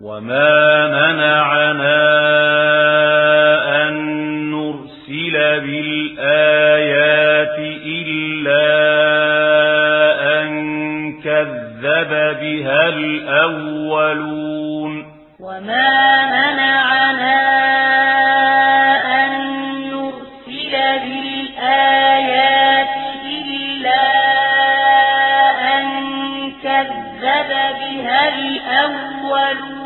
وما منعنا أن نرسل بالآيات إلا أن كذب بها الأولون وما منعنا أن نرسل بالآيات إلا أن كذب بها الأولون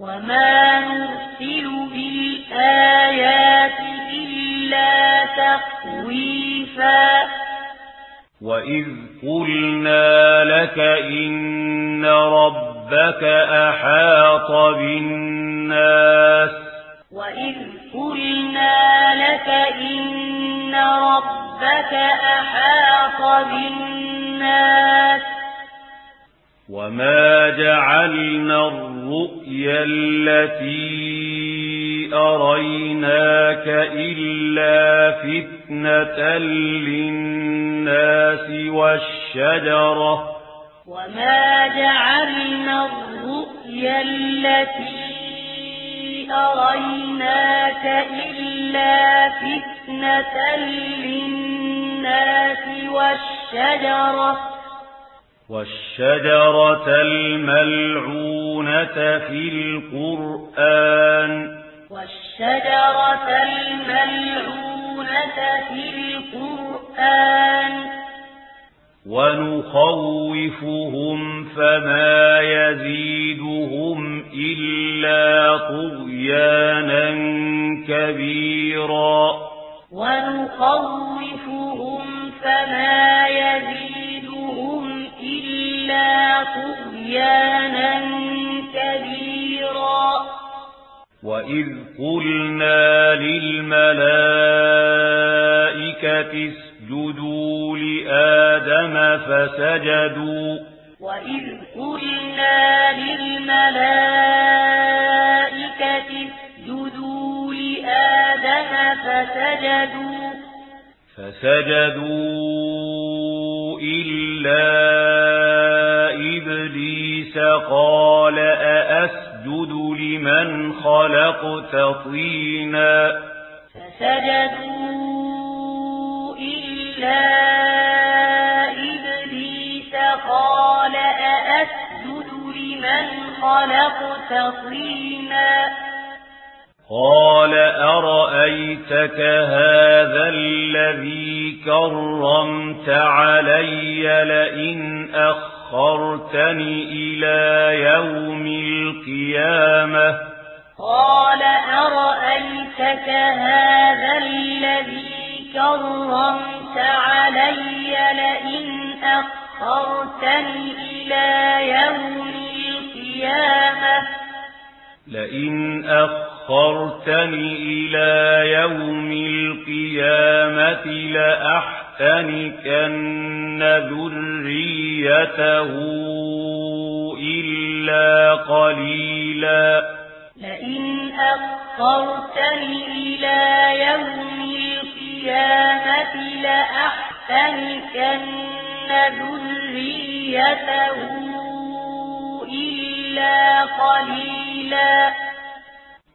وما نرسل بالآيات إلا تقويفا وإذ قلنا لك إن ربك أحاط بالناس وإذ قلنا لك إن ربك أحاط بالناس وما جعلنا الرؤيا التي أريناك إلا فتنة للناس والشجرة وما جعلنا الرؤيا التي أريناك إلا فتنة للناس والشجرة والشجرة الملعونة في القرآن. والشجرة الملعونة في القرآن. ونخوفهم فما يزيدهم إلا طغيانا كبيرا. ونخوفهم فما طغيانا كبيرا. وإذ قلنا للملائكة اسجدوا لآدم فسجدوا. وإذ قلنا للملائكة اسجدوا لآدم فسجدوا. فسجدوا إلا إبليس إبليس قال أأسجد لمن خلقت طينا فسجدوا إلا إبليس قال أأسجد لمن خلقت طينا. قال أرأيتك هذا الذي كرمت علي لئن أخذ أخرتني إلى يوم القيامة. قال أرأيتك هذا الذي كرمت علي لئن أخرتني إلى يوم القيامة؟ لئن أخرتني إلى يوم القيامة لأحتنكن ذريتي. ذريته إلا قليلا. لئن أخرتني إلى يوم القيامة لأحتنكن ذريته إلا قليلا.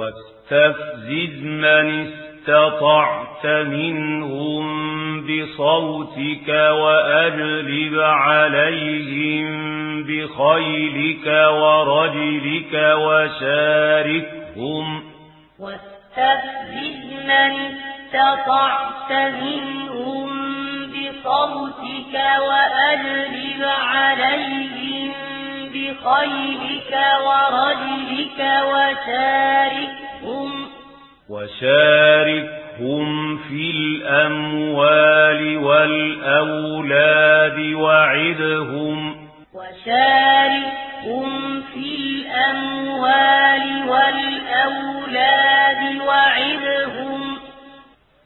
واستفزز من استطعت منهم بصوتك وأجلب عليهم بخيلك ورجلك وشاركهم واستفزز من استطعت منهم بصوتك وأجلب عليهم بقلبك ورجلك وشاركهم وشاركهم في الأموال والأولاد وعدهم وشاركهم في الأموال والأولاد وعدهم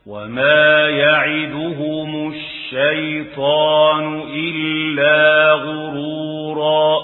وما يعدهم الشيطان إلا غرورا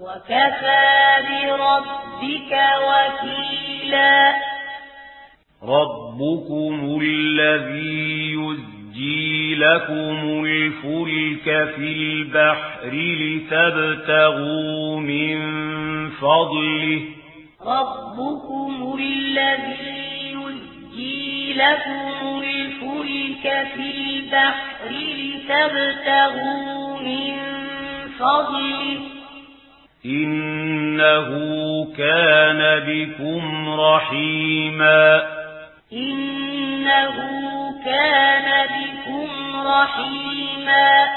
وكفى بربك وكيلا. ربكم الذي يزجي لكم الفلك في البحر لتبتغوا من فضله. ربكم الذي يزجي لكم الفلك في البحر لتبتغوا من فضله. إِنَّهُ كَانَ بِكُمْ رَحِيمًا إِنَّهُ كَانَ بِكُمْ رَحِيمًا